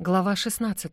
Глава 16.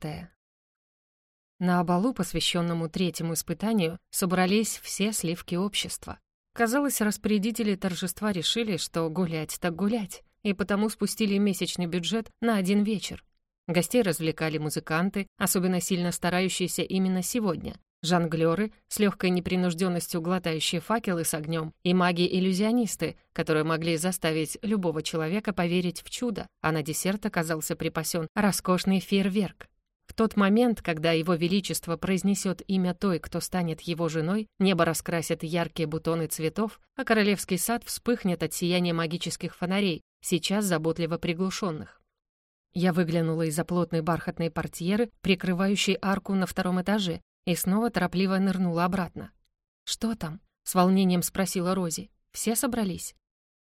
На балу, посвященному третьему испытанию, собрались все сливки общества. Казалось, распорядители торжества решили, что гулять так гулять, и потому спустили месячный бюджет на один вечер. Гостей развлекали музыканты, особенно сильно старающиеся именно сегодня, жонглёры, с легкой непринужденностью глотающие факелы с огнем, и маги-иллюзионисты, которые могли заставить любого человека поверить в чудо, а на десерт оказался припасен роскошный фейерверк. В тот момент, когда его величество произнесет имя той, кто станет его женой, небо раскрасят яркие бутоны цветов, а королевский сад вспыхнет от сияния магических фонарей, сейчас заботливо приглушенных. Я выглянула из-за плотной бархатной портьеры, прикрывающей арку на втором этаже, и снова торопливо нырнула обратно. «Что там?» — с волнением спросила Рози. «Все собрались?»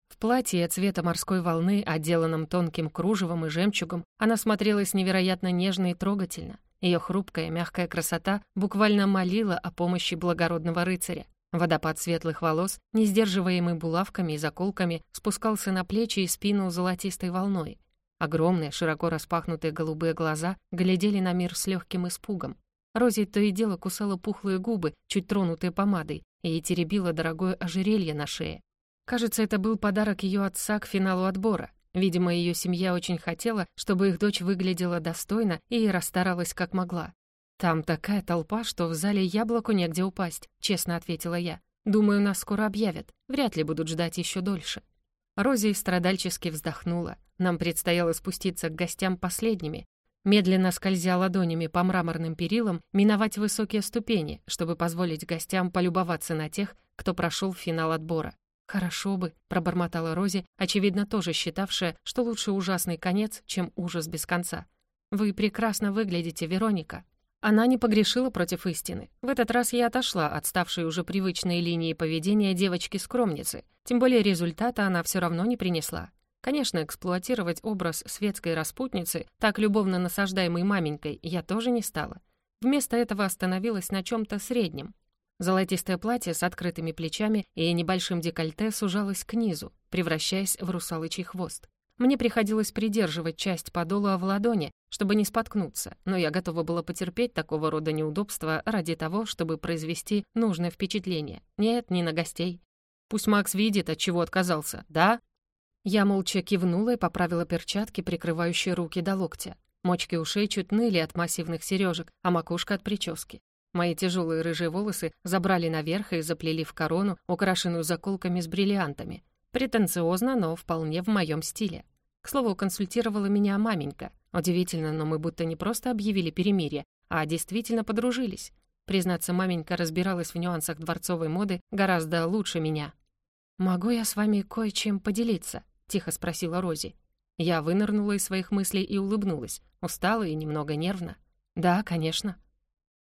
В платье цвета морской волны, отделанном тонким кружевом и жемчугом, она смотрелась невероятно нежно и трогательно. Ее хрупкая, мягкая красота буквально молила о помощи благородного рыцаря. Водопад светлых волос, не сдерживаемый булавками и заколками, спускался на плечи и спину золотистой волной. Огромные, широко распахнутые голубые глаза глядели на мир с легким испугом. Рози то и дело кусала пухлые губы, чуть тронутые помадой, и теребила дорогое ожерелье на шее. Кажется, это был подарок ее отца к финалу отбора. Видимо, ее семья очень хотела, чтобы их дочь выглядела достойно и расстаралась как могла. «Там такая толпа, что в зале яблоку негде упасть», — честно ответила я. «Думаю, нас скоро объявят. Вряд ли будут ждать еще дольше». Рози страдальчески вздохнула. Нам предстояло спуститься к гостям последними, медленно скользя ладонями по мраморным перилам, миновать высокие ступени, чтобы позволить гостям полюбоваться на тех, кто прошел финал отбора. «Хорошо бы», — пробормотала Рози, очевидно, тоже считавшая, что лучше ужасный конец, чем ужас без конца. «Вы прекрасно выглядите, Вероника». Она не погрешила против истины. В этот раз я отошла от ставшей уже привычной линии поведения девочки-скромницы, тем более результата она все равно не принесла. Конечно, эксплуатировать образ светской распутницы, так любовно насаждаемой маменькой, я тоже не стала. Вместо этого остановилась на чем то среднем. Золотистое платье с открытыми плечами и небольшим декольте сужалось к низу, превращаясь в русалочий хвост. Мне приходилось придерживать часть подола в ладони, чтобы не споткнуться, но я готова была потерпеть такого рода неудобства ради того, чтобы произвести нужное впечатление. Нет, не на гостей. Пусть Макс видит, от чего отказался, да? Я молча кивнула и поправила перчатки, прикрывающие руки до локтя. Мочки ушей чуть ныли от массивных сережек, а макушка от прически. Мои тяжелые рыжие волосы забрали наверх и заплели в корону, украшенную заколками с бриллиантами. Претенциозно, но вполне в моем стиле. К слову, консультировала меня маменька. Удивительно, но мы будто не просто объявили перемирие, а действительно подружились. Признаться, маменька разбиралась в нюансах дворцовой моды гораздо лучше меня. «Могу я с вами кое-чем поделиться?» Тихо спросила Рози. Я вынырнула из своих мыслей и улыбнулась, устала и немного нервно. «Да, конечно».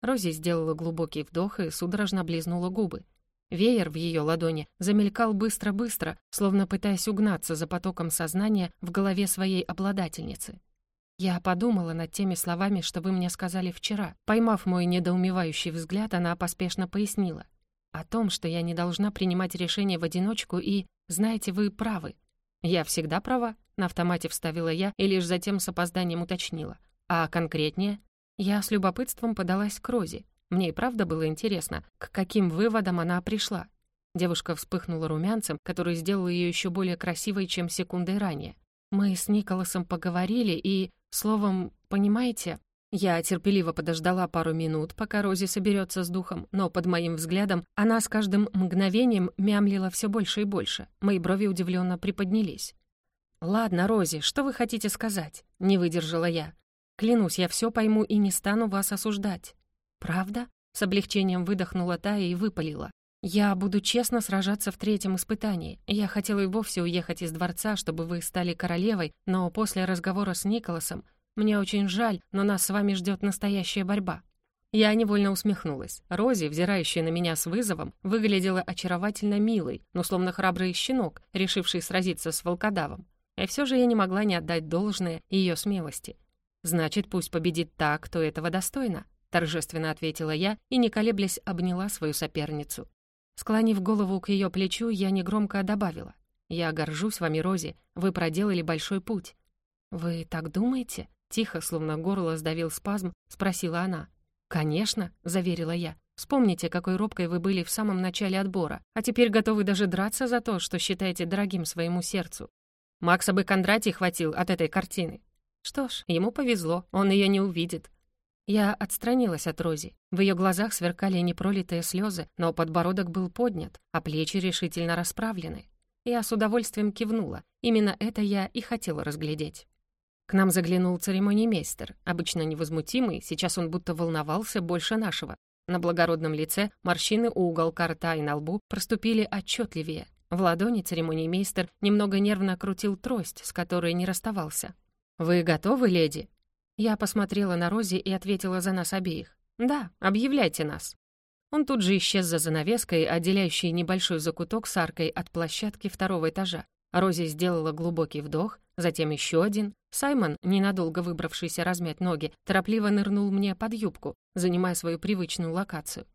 Рози сделала глубокий вдох и судорожно облизнула губы. Веер в ее ладони замелькал быстро-быстро, словно пытаясь угнаться за потоком сознания в голове своей обладательницы. Я подумала над теми словами, что вы мне сказали вчера. Поймав мой недоумевающий взгляд, она поспешно пояснила. О том, что я не должна принимать решения в одиночку и... Знаете, вы правы. «Я всегда права», — на автомате вставила я и лишь затем с опозданием уточнила. «А конкретнее?» Я с любопытством подалась к Розе. Мне и правда было интересно, к каким выводам она пришла. Девушка вспыхнула румянцем, который сделал ее еще более красивой, чем секундой ранее. «Мы с Николасом поговорили и, словом, понимаете, я терпеливо подождала пару минут, пока Рози соберется с духом, но под моим взглядом она с каждым мгновением мямлила все больше и больше. Мои брови удивленно приподнялись. «Ладно, Рози, что вы хотите сказать?» — не выдержала я. «Клянусь, я все пойму и не стану вас осуждать». «Правда?» — с облегчением выдохнула та и выпалила. «Я буду честно сражаться в третьем испытании. Я хотела и вовсе уехать из дворца, чтобы вы стали королевой, но после разговора с Николасом мне очень жаль, но нас с вами ждет настоящая борьба». Я невольно усмехнулась. Рози, взирающая на меня с вызовом, выглядела очаровательно милой, но словно храбрый щенок, решивший сразиться с волкодавом. И все же я не могла не отдать должное ее смелости. «Значит, пусть победит та, кто этого достойна», — торжественно ответила я и, не колеблясь, обняла свою соперницу. Склонив голову к ее плечу, я негромко добавила. «Я горжусь вами, Рози, вы проделали большой путь». «Вы так думаете?» Тихо, словно горло сдавил спазм, спросила она. «Конечно», — заверила я. «Вспомните, какой робкой вы были в самом начале отбора, а теперь готовы даже драться за то, что считаете дорогим своему сердцу. Макса бы Кондратий хватил от этой картины. Что ж, ему повезло, он ее не увидит. Я отстранилась от Рози. В ее глазах сверкали непролитые слезы, но подбородок был поднят, а плечи решительно расправлены. Я с удовольствием кивнула. Именно это я и хотела разглядеть. К нам заглянул церемониймейстер, обычно невозмутимый, сейчас он будто волновался больше нашего. На благородном лице морщины у уголка рта и на лбу проступили отчетливее. В ладони церемониймейстер немного нервно крутил трость, с которой не расставался. «Вы готовы, леди?» Я посмотрела на Рози и ответила за нас обеих. «Да, объявляйте нас». Он тут же исчез за занавеской, отделяющей небольшой закуток с аркой от площадки второго этажа. Рози сделала глубокий вдох, затем еще один. Саймон, ненадолго выбравшийся размять ноги, торопливо нырнул мне под юбку, занимая свою привычную локацию.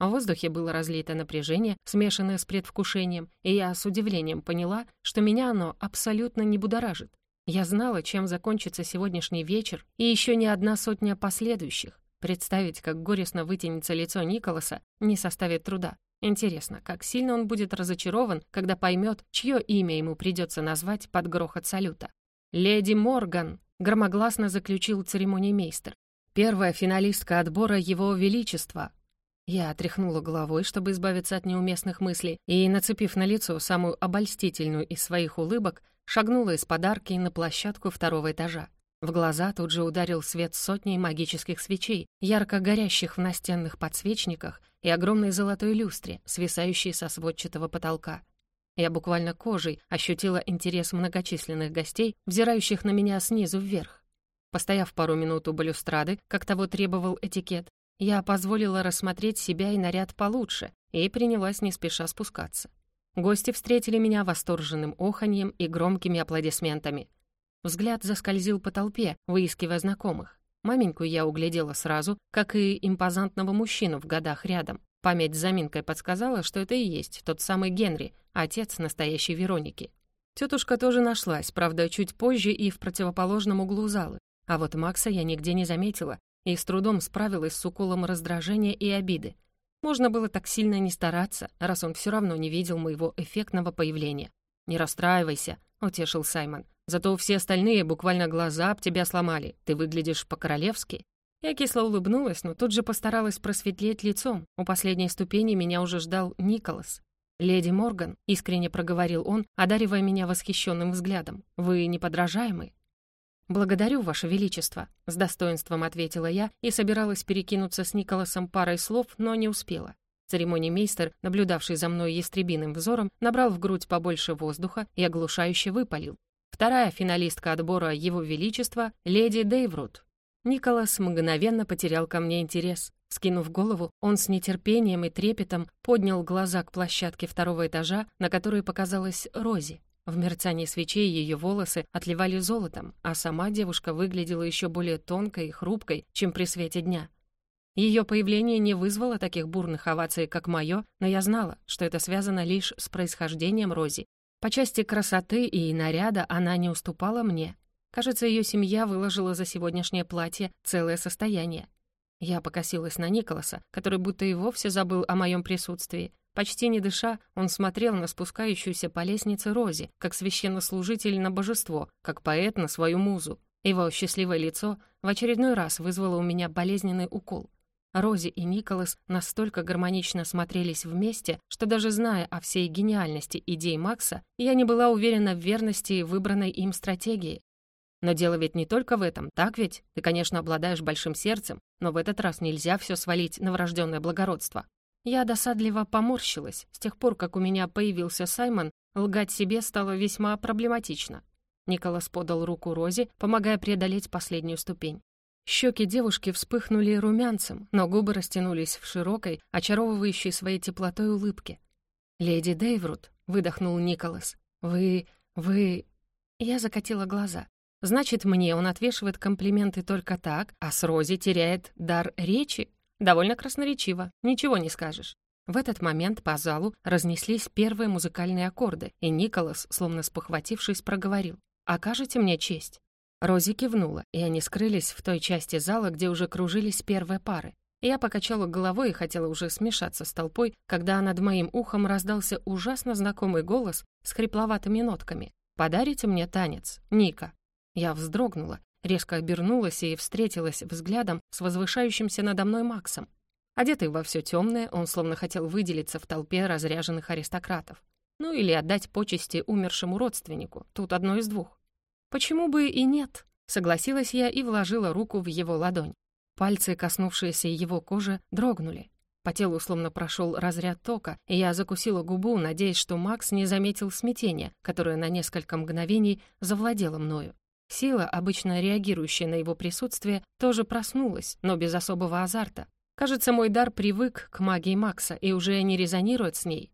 В воздухе было разлито напряжение, смешанное с предвкушением, и я с удивлением поняла, что меня оно абсолютно не будоражит. Я знала, чем закончится сегодняшний вечер и еще не одна сотня последующих. Представить, как горестно вытянется лицо Николаса, не составит труда. Интересно, как сильно он будет разочарован, когда поймет, чье имя ему придется назвать под грохот салюта. «Леди Морган», — громогласно заключил церемониймейстер. «Первая финалистка отбора Его Величества, я отряхнула головой, чтобы избавиться от неуместных мыслей, и, нацепив на лицо самую обольстительную из своих улыбок, шагнула из подарки на площадку второго этажа. В глаза тут же ударил свет сотней магических свечей, ярко горящих в настенных подсвечниках и огромной золотой люстре, свисающей со сводчатого потолка. Я буквально кожей ощутила интерес многочисленных гостей, взирающих на меня снизу вверх. Постояв пару минут у балюстрады, как того требовал этикет, я позволила рассмотреть себя и наряд получше и принялась не спеша спускаться. Гости встретили меня восторженным оханьем и громкими аплодисментами. Взгляд заскользил по толпе, выискивая знакомых. Маменьку я углядела сразу, как и импозантного мужчину в годах рядом. Память с заминкой подсказала, что это и есть тот самый Генри, отец настоящей Вероники. Тетушка тоже нашлась, правда, чуть позже и в противоположном углу залы. А вот Макса я нигде не заметила, и с трудом справилась с уколом раздражения и обиды. Можно было так сильно не стараться, раз он все равно не видел моего эффектного появления. «Не расстраивайся», — утешил Саймон. «Зато все остальные буквально глаза об тебя сломали. Ты выглядишь по-королевски». Я кисло улыбнулась, но тут же постаралась просветлеть лицом. У последней ступени меня уже ждал Николас. «Леди Морган», — искренне проговорил он, одаривая меня восхищенным взглядом, — «вы неподражаемы». «Благодарю, Ваше Величество», — с достоинством ответила я и собиралась перекинуться с Николасом парой слов, но не успела. Церемонимейстер, наблюдавший за мной ястребиным взором, набрал в грудь побольше воздуха и оглушающе выпалил. Вторая финалистка отбора Его Величества — леди Дейврут. Николас мгновенно потерял ко мне интерес. Скинув голову, он с нетерпением и трепетом поднял глаза к площадке второго этажа, на которой показалась Рози. В мерцании свечей ее волосы отливали золотом, а сама девушка выглядела еще более тонкой и хрупкой, чем при свете дня. Ее появление не вызвало таких бурных оваций, как мое, но я знала, что это связано лишь с происхождением Рози. По части красоты и наряда она не уступала мне. Кажется, ее семья выложила за сегодняшнее платье целое состояние. Я покосилась на Николаса, который будто и вовсе забыл о моем присутствии, Почти не дыша, он смотрел на спускающуюся по лестнице Рози, как священнослужитель на божество, как поэт на свою музу. Его счастливое лицо в очередной раз вызвало у меня болезненный укол. Рози и Николас настолько гармонично смотрелись вместе, что даже зная о всей гениальности идей Макса, я не была уверена в верности выбранной им стратегии. Но дело ведь не только в этом, так ведь? Ты, конечно, обладаешь большим сердцем, но в этот раз нельзя все свалить на врожденное благородство. Я досадливо поморщилась. С тех пор, как у меня появился Саймон, лгать себе стало весьма проблематично. Николас подал руку Розе, помогая преодолеть последнюю ступень. Щеки девушки вспыхнули румянцем, но губы растянулись в широкой, очаровывающей своей теплотой улыбке. «Леди Дейврут», — выдохнул Николас, — «вы... вы...» Я закатила глаза. «Значит, мне он отвешивает комплименты только так, а с Рози теряет дар речи? Довольно красноречиво, ничего не скажешь. В этот момент по залу разнеслись первые музыкальные аккорды, и Николас, словно спохватившись, проговорил. «Окажете мне честь?» Рози кивнула, и они скрылись в той части зала, где уже кружились первые пары. Я покачала головой и хотела уже смешаться с толпой, когда над моим ухом раздался ужасно знакомый голос с хрипловатыми нотками. «Подарите мне танец, Ника». Я вздрогнула, резко обернулась и встретилась взглядом с возвышающимся надо мной Максом. Одетый во все темное, он словно хотел выделиться в толпе разряженных аристократов. Ну или отдать почести умершему родственнику, тут одно из двух. «Почему бы и нет?» — согласилась я и вложила руку в его ладонь. Пальцы, коснувшиеся его кожи, дрогнули. По телу словно прошел разряд тока, и я закусила губу, надеясь, что Макс не заметил смятения, которое на несколько мгновений завладело мною. Сила, обычно реагирующая на его присутствие, тоже проснулась, но без особого азарта. Кажется, мой дар привык к магии Макса и уже не резонирует с ней.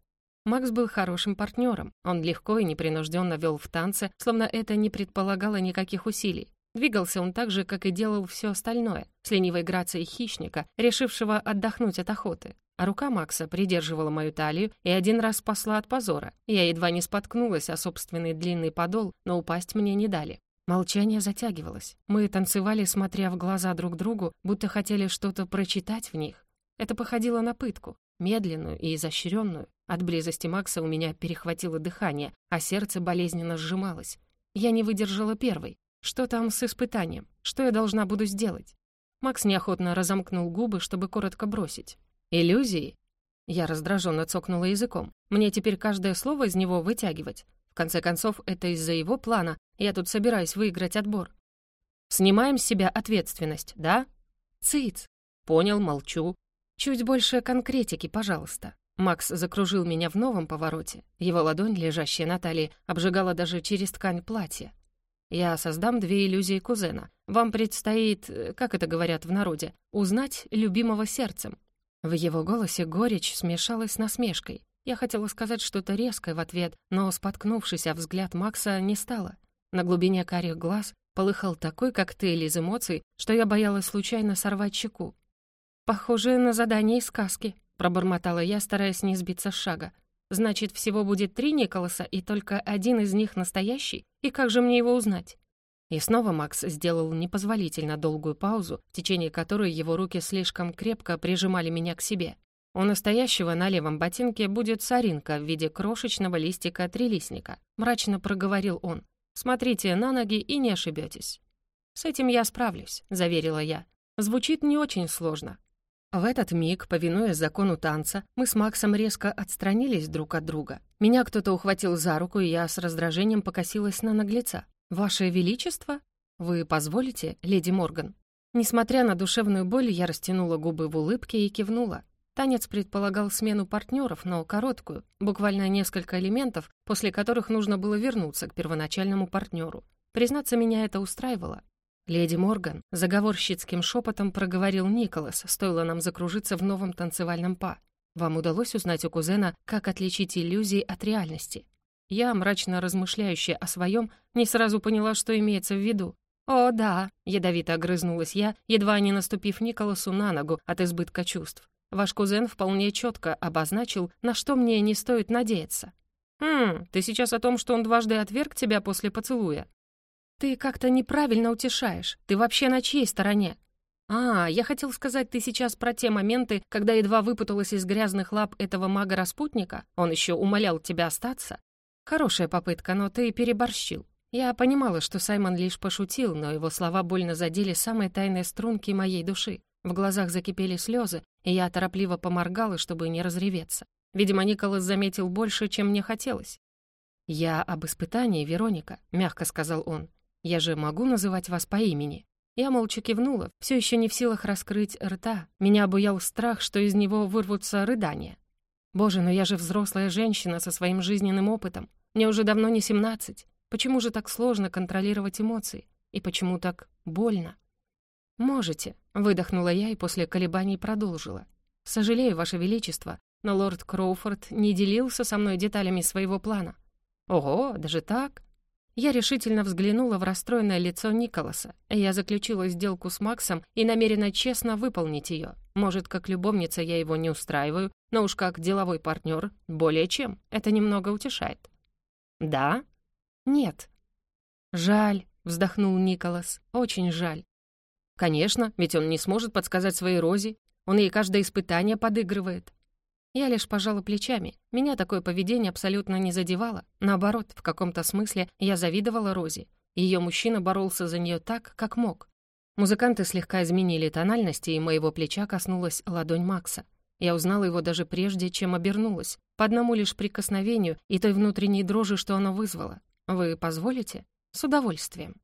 Макс был хорошим партнером. Он легко и непринужденно вел в танце, словно это не предполагало никаких усилий. Двигался он так же, как и делал все остальное, с ленивой грацией хищника, решившего отдохнуть от охоты. А рука Макса придерживала мою талию и один раз спасла от позора. Я едва не споткнулась о собственный длинный подол, но упасть мне не дали. Молчание затягивалось. Мы танцевали, смотря в глаза друг другу, будто хотели что-то прочитать в них. Это походило на пытку, медленную и изощренную. От близости Макса у меня перехватило дыхание, а сердце болезненно сжималось. Я не выдержала первой. Что там с испытанием? Что я должна буду сделать? Макс неохотно разомкнул губы, чтобы коротко бросить. «Иллюзии?» Я раздраженно цокнула языком. Мне теперь каждое слово из него вытягивать. В конце концов, это из-за его плана. Я тут собираюсь выиграть отбор. Снимаем с себя ответственность, да? Циц. Понял, молчу. Чуть больше конкретики, пожалуйста. Макс закружил меня в новом повороте. Его ладонь, лежащая на талии, обжигала даже через ткань платья. «Я создам две иллюзии кузена. Вам предстоит, э, как это говорят в народе, узнать любимого сердцем». В его голосе горечь смешалась с насмешкой. Я хотела сказать что-то резкое в ответ, но, споткнувшись о взгляд Макса, не стала. На глубине карих глаз полыхал такой коктейль из эмоций, что я боялась случайно сорвать щеку. «Похоже на задание из сказки», пробормотала я, стараясь не сбиться с шага. «Значит, всего будет три Николаса, и только один из них настоящий? И как же мне его узнать?» И снова Макс сделал непозволительно долгую паузу, в течение которой его руки слишком крепко прижимали меня к себе. У настоящего на левом ботинке будет соринка в виде крошечного листика трилистника. Мрачно проговорил он. «Смотрите на ноги и не ошибетесь». «С этим я справлюсь», — заверила я. Звучит не очень сложно. В этот миг, повинуясь закону танца, мы с Максом резко отстранились друг от друга. Меня кто-то ухватил за руку, и я с раздражением покосилась на наглеца. «Ваше Величество? Вы позволите, леди Морган?» Несмотря на душевную боль, я растянула губы в улыбке и кивнула. Танец предполагал смену партнеров, но короткую, буквально несколько элементов, после которых нужно было вернуться к первоначальному партнеру. Признаться, меня это устраивало. «Леди Морган», — заговорщицким шепотом проговорил Николас, стоило нам закружиться в новом танцевальном па. «Вам удалось узнать у кузена, как отличить иллюзии от реальности?» Я, мрачно размышляющая о своем, не сразу поняла, что имеется в виду. «О, да», — ядовито огрызнулась я, едва не наступив Николасу на ногу от избытка чувств. «Ваш кузен вполне четко обозначил, на что мне не стоит надеяться». «Хм, ты сейчас о том, что он дважды отверг тебя после поцелуя?» «Ты как-то неправильно утешаешь. Ты вообще на чьей стороне?» «А, я хотел сказать, ты сейчас про те моменты, когда едва выпуталась из грязных лап этого мага-распутника? Он еще умолял тебя остаться?» «Хорошая попытка, но ты переборщил. Я понимала, что Саймон лишь пошутил, но его слова больно задели самые тайные струнки моей души. В глазах закипели слезы, и я торопливо поморгала, чтобы не разреветься. Видимо, Николас заметил больше, чем мне хотелось. «Я об испытании, Вероника», — мягко сказал он. Я же могу называть вас по имени?» Я молча кивнула, все еще не в силах раскрыть рта. Меня обуял страх, что из него вырвутся рыдания. «Боже, но я же взрослая женщина со своим жизненным опытом. Мне уже давно не семнадцать. Почему же так сложно контролировать эмоции? И почему так больно?» «Можете», — выдохнула я и после колебаний продолжила. «Сожалею, Ваше Величество, но лорд Кроуфорд не делился со мной деталями своего плана». «Ого, даже так?» Я решительно взглянула в расстроенное лицо Николаса. Я заключила сделку с Максом и намерена честно выполнить ее. Может, как любовница я его не устраиваю, но уж как деловой партнер более чем. Это немного утешает. Да? Нет. Жаль. — вздохнул Николас. «Очень жаль». «Конечно, ведь он не сможет подсказать своей Розе. Он ей каждое испытание подыгрывает». Я лишь пожала плечами. Меня такое поведение абсолютно не задевало. Наоборот, в каком-то смысле я завидовала Розе. Ее мужчина боролся за нее так, как мог. Музыканты слегка изменили тональности, и моего плеча коснулась ладонь Макса. Я узнала его даже прежде, чем обернулась, по одному лишь прикосновению и той внутренней дрожи, что оно вызвало. «Вы позволите?» «С удовольствием».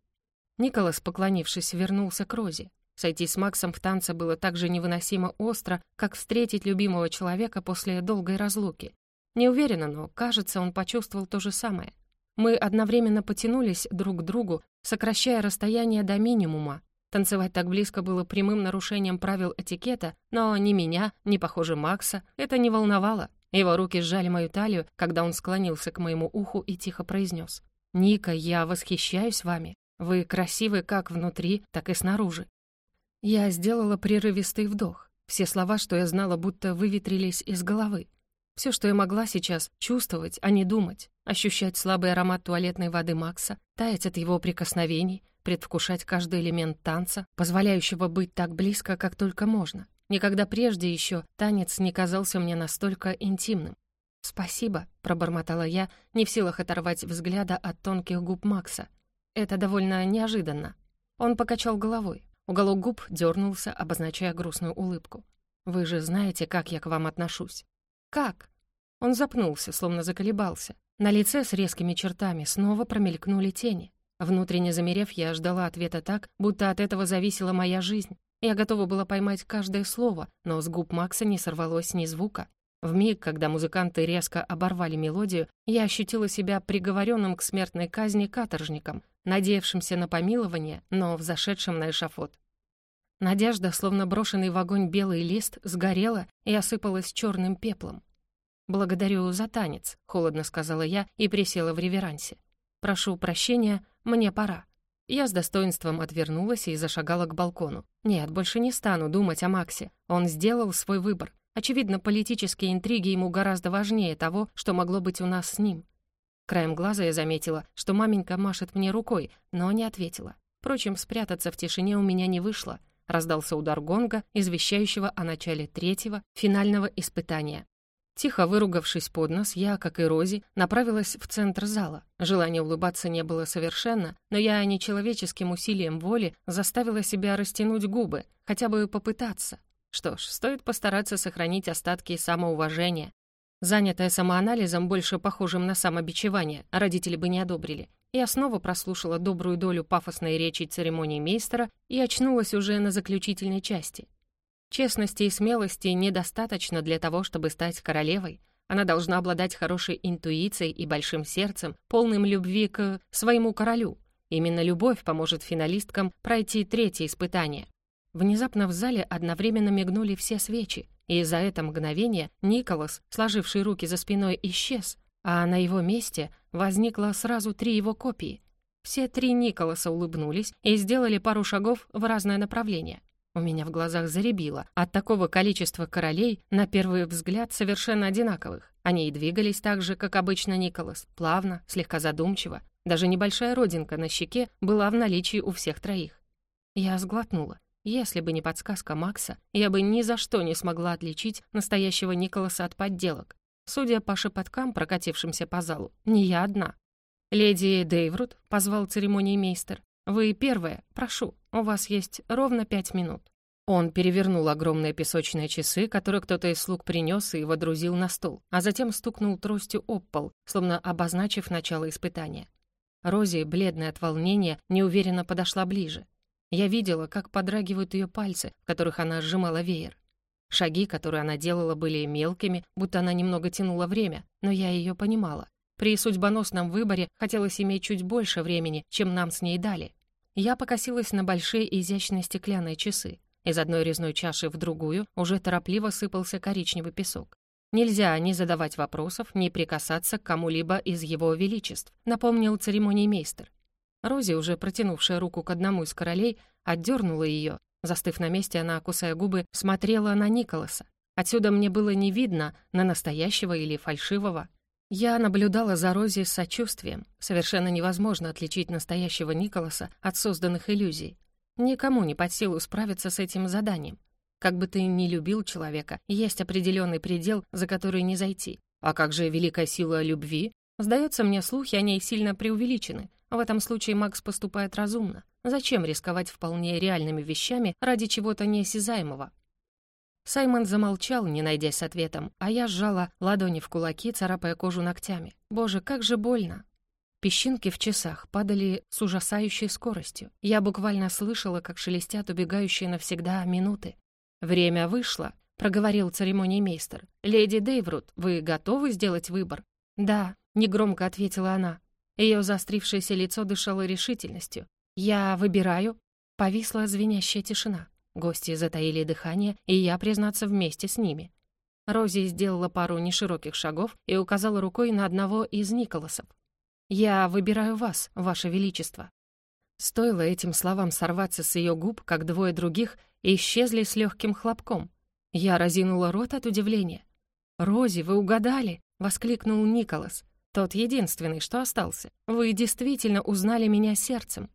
Николас, поклонившись, вернулся к Розе. Сойти с Максом в танце было так же невыносимо остро, как встретить любимого человека после долгой разлуки. Не уверена, но, кажется, он почувствовал то же самое. Мы одновременно потянулись друг к другу, сокращая расстояние до минимума. Танцевать так близко было прямым нарушением правил этикета, но ни меня, ни, похоже, Макса это не волновало. Его руки сжали мою талию, когда он склонился к моему уху и тихо произнес. «Ника, я восхищаюсь вами. Вы красивы как внутри, так и снаружи. Я сделала прерывистый вдох. Все слова, что я знала, будто выветрились из головы. Все, что я могла сейчас чувствовать, а не думать, ощущать слабый аромат туалетной воды Макса, таять от его прикосновений, предвкушать каждый элемент танца, позволяющего быть так близко, как только можно. Никогда прежде еще танец не казался мне настолько интимным. «Спасибо», — пробормотала я, не в силах оторвать взгляда от тонких губ Макса. «Это довольно неожиданно». Он покачал головой. Уголок губ дернулся, обозначая грустную улыбку. «Вы же знаете, как я к вам отношусь». «Как?» Он запнулся, словно заколебался. На лице с резкими чертами снова промелькнули тени. Внутренне замерев, я ждала ответа так, будто от этого зависела моя жизнь. Я готова была поймать каждое слово, но с губ Макса не сорвалось ни звука. В миг, когда музыканты резко оборвали мелодию, я ощутила себя приговоренным к смертной казни каторжником, надеявшимся на помилование, но взошедшим на эшафот. Надежда, словно брошенный в огонь белый лист, сгорела и осыпалась черным пеплом. «Благодарю за танец», — холодно сказала я и присела в реверансе. «Прошу прощения, мне пора». Я с достоинством отвернулась и зашагала к балкону. Нет, больше не стану думать о Максе. Он сделал свой выбор. Очевидно, политические интриги ему гораздо важнее того, что могло быть у нас с ним. Краем глаза я заметила, что маменька машет мне рукой, но не ответила. Впрочем, спрятаться в тишине у меня не вышло. Раздался удар гонга, извещающего о начале третьего, финального испытания. Тихо выругавшись под нос, я, как и Рози, направилась в центр зала. Желания улыбаться не было совершенно, но я нечеловеческим усилием воли заставила себя растянуть губы, хотя бы попытаться. Что ж, стоит постараться сохранить остатки самоуважения, Занятая самоанализом, больше похожим на самобичевание, родители бы не одобрили. Я снова прослушала добрую долю пафосной речи церемонии мейстера и очнулась уже на заключительной части. Честности и смелости недостаточно для того, чтобы стать королевой. Она должна обладать хорошей интуицией и большим сердцем, полным любви к своему королю. Именно любовь поможет финалисткам пройти третье испытание. Внезапно в зале одновременно мигнули все свечи, и за это мгновение Николас, сложивший руки за спиной, исчез, а на его месте возникло сразу три его копии. Все три Николаса улыбнулись и сделали пару шагов в разное направление. У меня в глазах заребило от такого количества королей, на первый взгляд, совершенно одинаковых. Они и двигались так же, как обычно Николас, плавно, слегка задумчиво. Даже небольшая родинка на щеке была в наличии у всех троих. Я сглотнула. Если бы не подсказка Макса, я бы ни за что не смогла отличить настоящего Николаса от подделок. Судя по шепоткам, прокатившимся по залу, не я одна. «Леди Дейврут», — позвал церемонии мейстер, «вы первая, прошу, у вас есть ровно пять минут». Он перевернул огромные песочные часы, которые кто-то из слуг принес и водрузил на стол, а затем стукнул тростью об пол, словно обозначив начало испытания. Рози, бледная от волнения, неуверенно подошла ближе. Я видела, как подрагивают ее пальцы, в которых она сжимала веер. Шаги, которые она делала, были мелкими, будто она немного тянула время, но я ее понимала. При судьбоносном выборе хотелось иметь чуть больше времени, чем нам с ней дали. Я покосилась на большие изящные стеклянные часы. Из одной резной чаши в другую уже торопливо сыпался коричневый песок. Нельзя ни задавать вопросов, ни прикасаться к кому-либо из его величеств, напомнил церемоний мейстер. Рози, уже протянувшая руку к одному из королей, отдернула ее. Застыв на месте, она, кусая губы, смотрела на Николаса. Отсюда мне было не видно, на настоящего или фальшивого. Я наблюдала за Рози с сочувствием. Совершенно невозможно отличить настоящего Николаса от созданных иллюзий. Никому не под силу справиться с этим заданием. Как бы ты ни любил человека, есть определенный предел, за который не зайти. А как же великая сила любви? Сдается мне, слухи о ней сильно преувеличены. В этом случае Макс поступает разумно. Зачем рисковать вполне реальными вещами ради чего-то неосязаемого? Саймон замолчал, не найдясь с ответом, а я сжала ладони в кулаки, царапая кожу ногтями. Боже, как же больно! Песчинки в часах падали с ужасающей скоростью. Я буквально слышала, как шелестят убегающие навсегда минуты. «Время вышло», — проговорил церемониймейстер. «Леди Дейврут, вы готовы сделать выбор?» «Да», — негромко ответила она. Ее заострившееся лицо дышало решительностью. «Я выбираю». Повисла звенящая тишина. Гости затаили дыхание, и я, признаться, вместе с ними. Рози сделала пару нешироких шагов и указала рукой на одного из Николасов. «Я выбираю вас, ваше величество». Стоило этим словам сорваться с ее губ, как двое других исчезли с легким хлопком. Я разинула рот от удивления. «Рози, вы угадали!» — воскликнул Николас. «Тот единственный, что остался. Вы действительно узнали меня сердцем.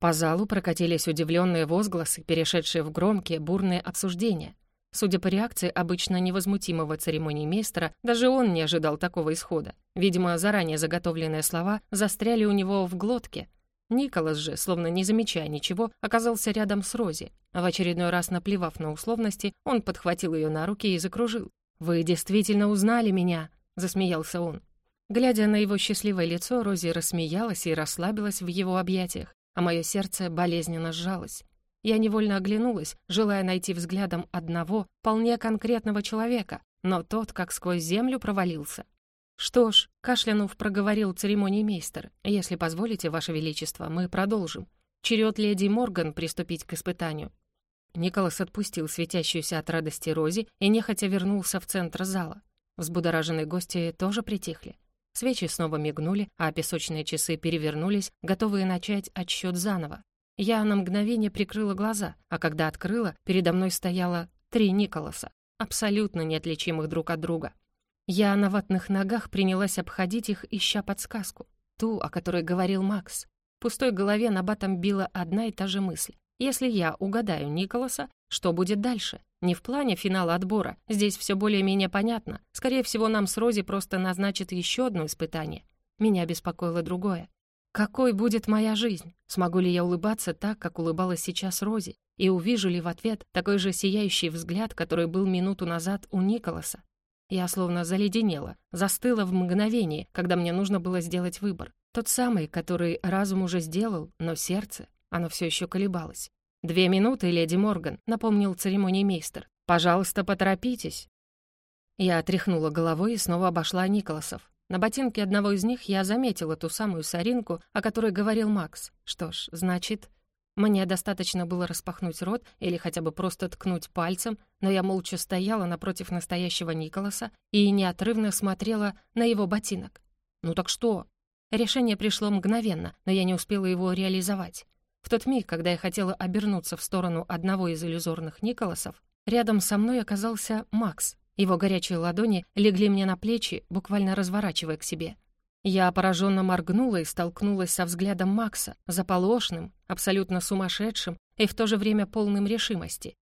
По залу прокатились удивленные возгласы, перешедшие в громкие, бурные обсуждения. Судя по реакции обычно невозмутимого церемониймейстера, даже он не ожидал такого исхода. Видимо, заранее заготовленные слова застряли у него в глотке. Николас же, словно не замечая ничего, оказался рядом с Рози. В очередной раз наплевав на условности, он подхватил ее на руки и закружил. «Вы действительно узнали меня!» — засмеялся он. Глядя на его счастливое лицо, Рози рассмеялась и расслабилась в его объятиях а мое сердце болезненно сжалось. Я невольно оглянулась, желая найти взглядом одного, вполне конкретного человека, но тот как сквозь землю провалился. «Что ж», — кашлянув проговорил церемониймейстер, «если позволите, Ваше Величество, мы продолжим. Черед леди Морган приступить к испытанию». Николас отпустил светящуюся от радости Рози и нехотя вернулся в центр зала. Взбудораженные гости тоже притихли. Свечи снова мигнули, а песочные часы перевернулись, готовые начать отсчет заново. Я на мгновение прикрыла глаза, а когда открыла, передо мной стояло три Николаса, абсолютно неотличимых друг от друга. Я на ватных ногах принялась обходить их, ища подсказку. Ту, о которой говорил Макс. В пустой голове на батом била одна и та же мысль. Если я угадаю Николаса, что будет дальше? Не в плане финала отбора, здесь все более-менее понятно. Скорее всего, нам с Рози просто назначат еще одно испытание. Меня беспокоило другое. Какой будет моя жизнь? Смогу ли я улыбаться так, как улыбалась сейчас Рози? И увижу ли в ответ такой же сияющий взгляд, который был минуту назад у Николаса? Я словно заледенела, застыла в мгновении, когда мне нужно было сделать выбор. Тот самый, который разум уже сделал, но сердце, оно все еще колебалось. «Две минуты, леди Морган», — напомнил церемониймейстер. «Пожалуйста, поторопитесь». Я отряхнула головой и снова обошла Николасов. На ботинке одного из них я заметила ту самую соринку, о которой говорил Макс. Что ж, значит... Мне достаточно было распахнуть рот или хотя бы просто ткнуть пальцем, но я молча стояла напротив настоящего Николаса и неотрывно смотрела на его ботинок. «Ну так что?» Решение пришло мгновенно, но я не успела его реализовать. В тот миг, когда я хотела обернуться в сторону одного из иллюзорных Николасов, рядом со мной оказался Макс. Его горячие ладони легли мне на плечи, буквально разворачивая к себе. Я пораженно моргнула и столкнулась со взглядом Макса, заполошным, абсолютно сумасшедшим и в то же время полным решимости.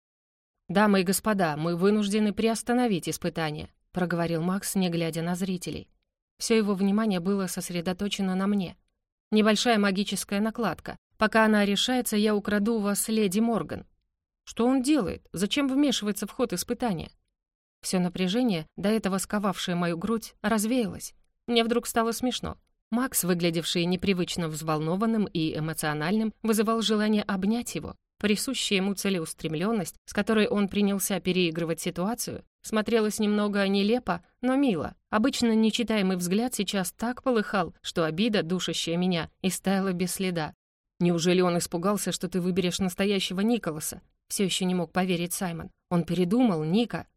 «Дамы и господа, мы вынуждены приостановить испытание», проговорил Макс, не глядя на зрителей. Все его внимание было сосредоточено на мне. Небольшая магическая накладка, Пока она решается, я украду у вас леди Морган. Что он делает? Зачем вмешивается в ход испытания? Все напряжение, до этого сковавшее мою грудь, развеялось. Мне вдруг стало смешно. Макс, выглядевший непривычно взволнованным и эмоциональным, вызывал желание обнять его. Присущая ему целеустремленность, с которой он принялся переигрывать ситуацию, смотрелась немного нелепо, но мило. Обычно нечитаемый взгляд сейчас так полыхал, что обида, душащая меня, истаяла без следа. Неужели он испугался, что ты выберешь настоящего Николаса? Все еще не мог поверить Саймон. Он передумал, Ника.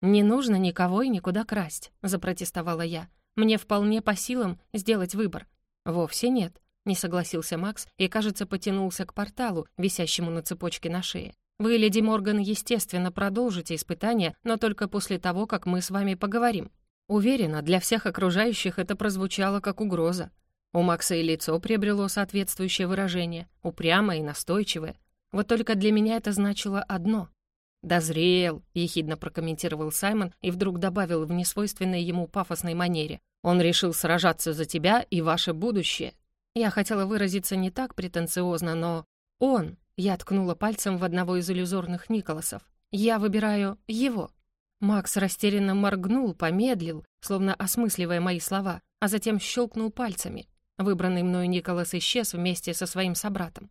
«Не нужно никого и никуда красть», — запротестовала я. «Мне вполне по силам сделать выбор». «Вовсе нет», — не согласился Макс и, кажется, потянулся к порталу, висящему на цепочке на шее. «Вы, леди Морган, естественно, продолжите испытание, но только после того, как мы с вами поговорим». Уверена, для всех окружающих это прозвучало как угроза. У Макса и лицо приобрело соответствующее выражение, упрямое и настойчивое. Вот только для меня это значило одно. «Дозрел», — ехидно прокомментировал Саймон и вдруг добавил в несвойственной ему пафосной манере. «Он решил сражаться за тебя и ваше будущее». Я хотела выразиться не так претенциозно, но... «Он», — я ткнула пальцем в одного из иллюзорных Николасов. «Я выбираю его». Макс растерянно моргнул, помедлил, словно осмысливая мои слова, а затем щелкнул пальцами. Выбранный мною Николас исчез вместе со своим собратом.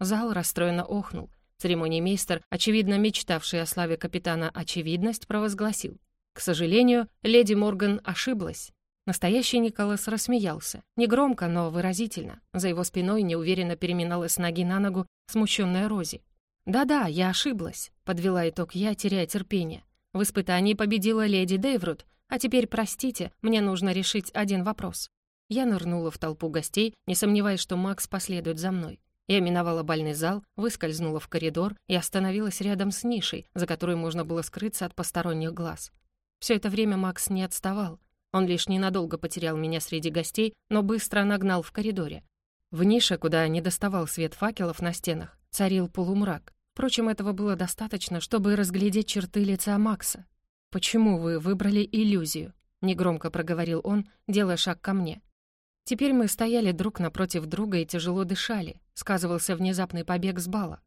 Зал расстроенно охнул. Церемониймейстер, очевидно мечтавший о славе капитана «Очевидность», провозгласил. К сожалению, леди Морган ошиблась. Настоящий Николас рассмеялся. Негромко, но выразительно. За его спиной неуверенно переминалась ноги на ногу смущенная Рози. «Да-да, я ошиблась», — подвела итог я, теряя терпение. В испытании победила леди Дейвруд, а теперь, простите, мне нужно решить один вопрос. Я нырнула в толпу гостей, не сомневаясь, что Макс последует за мной. Я миновала бальный зал, выскользнула в коридор и остановилась рядом с нишей, за которой можно было скрыться от посторонних глаз. Все это время Макс не отставал. Он лишь ненадолго потерял меня среди гостей, но быстро нагнал в коридоре. В нише, куда не доставал свет факелов на стенах, царил полумрак. Впрочем, этого было достаточно, чтобы разглядеть черты лица Макса. «Почему вы выбрали иллюзию?» — негромко проговорил он, делая шаг ко мне. Теперь мы стояли друг напротив друга и тяжело дышали. Сказывался внезапный побег с бала.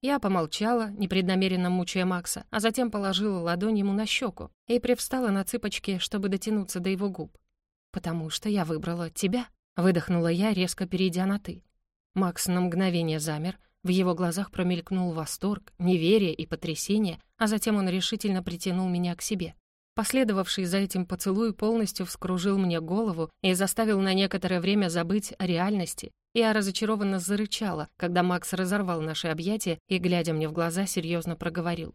Я помолчала, непреднамеренно мучая Макса, а затем положила ладонь ему на щеку и привстала на цыпочки, чтобы дотянуться до его губ. «Потому что я выбрала тебя», — выдохнула я, резко перейдя на «ты». Макс на мгновение замер, в его глазах промелькнул восторг, неверие и потрясение, а затем он решительно притянул меня к себе. Последовавший за этим поцелуй полностью вскружил мне голову и заставил на некоторое время забыть о реальности. Я разочарованно зарычала, когда Макс разорвал наши объятия и, глядя мне в глаза, серьезно проговорил.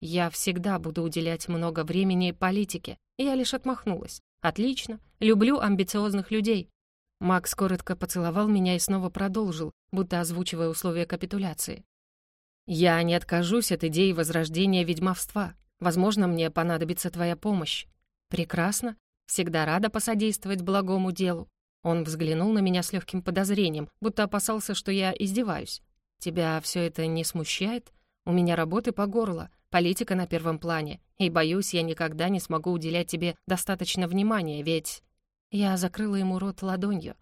«Я всегда буду уделять много времени политике». Я лишь отмахнулась. «Отлично. Люблю амбициозных людей. Макс коротко поцеловал меня и снова продолжил, будто озвучивая условия капитуляции. «Я не откажусь от идеи возрождения ведьмовства. Возможно, мне понадобится твоя помощь. Прекрасно. Всегда рада посодействовать благому делу». Он взглянул на меня с легким подозрением, будто опасался, что я издеваюсь. «Тебя все это не смущает? У меня работы по горло, политика на первом плане, и, боюсь, я никогда не смогу уделять тебе достаточно внимания, ведь...» Я закрыла ему рот ладонью.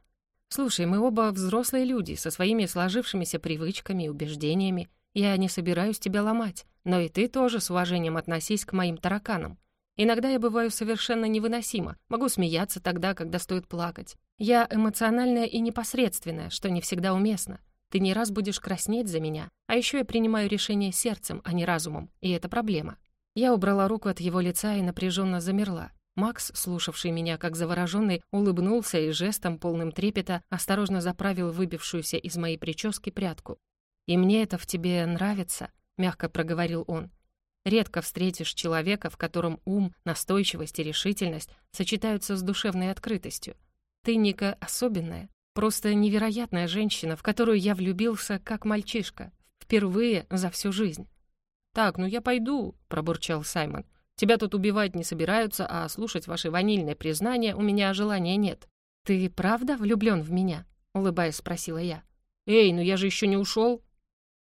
«Слушай, мы оба взрослые люди со своими сложившимися привычками и убеждениями. Я не собираюсь тебя ломать, но и ты тоже с уважением относись к моим тараканам. Иногда я бываю совершенно невыносима, могу смеяться тогда, когда стоит плакать. Я эмоциональная и непосредственная, что не всегда уместно. Ты не раз будешь краснеть за меня, а еще я принимаю решение сердцем, а не разумом, и это проблема». Я убрала руку от его лица и напряженно замерла. Макс, слушавший меня как завороженный, улыбнулся и жестом, полным трепета, осторожно заправил выбившуюся из моей прически прядку. «И мне это в тебе нравится», — мягко проговорил он. «Редко встретишь человека, в котором ум, настойчивость и решительность сочетаются с душевной открытостью. Ты, Ника, особенная, просто невероятная женщина, в которую я влюбился как мальчишка, впервые за всю жизнь». «Так, ну я пойду», — пробурчал Саймон. Тебя тут убивать не собираются, а слушать ваши ванильные признания у меня желания нет». «Ты правда влюблён в меня?» — улыбаясь, спросила я. «Эй, ну я же ещё не ушёл».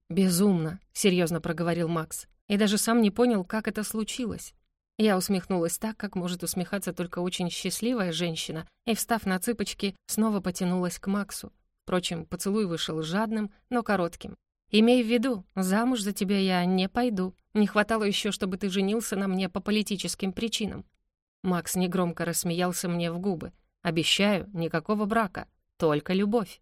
«Безумно», — серьёзно проговорил Макс. И даже сам не понял, как это случилось. Я усмехнулась так, как может усмехаться только очень счастливая женщина, и, встав на цыпочки, снова потянулась к Максу. Впрочем, поцелуй вышел жадным, но коротким. «Имей в виду, замуж за тебя я не пойду», не хватало еще, чтобы ты женился на мне по политическим причинам». Макс негромко рассмеялся мне в губы. «Обещаю, никакого брака, только любовь».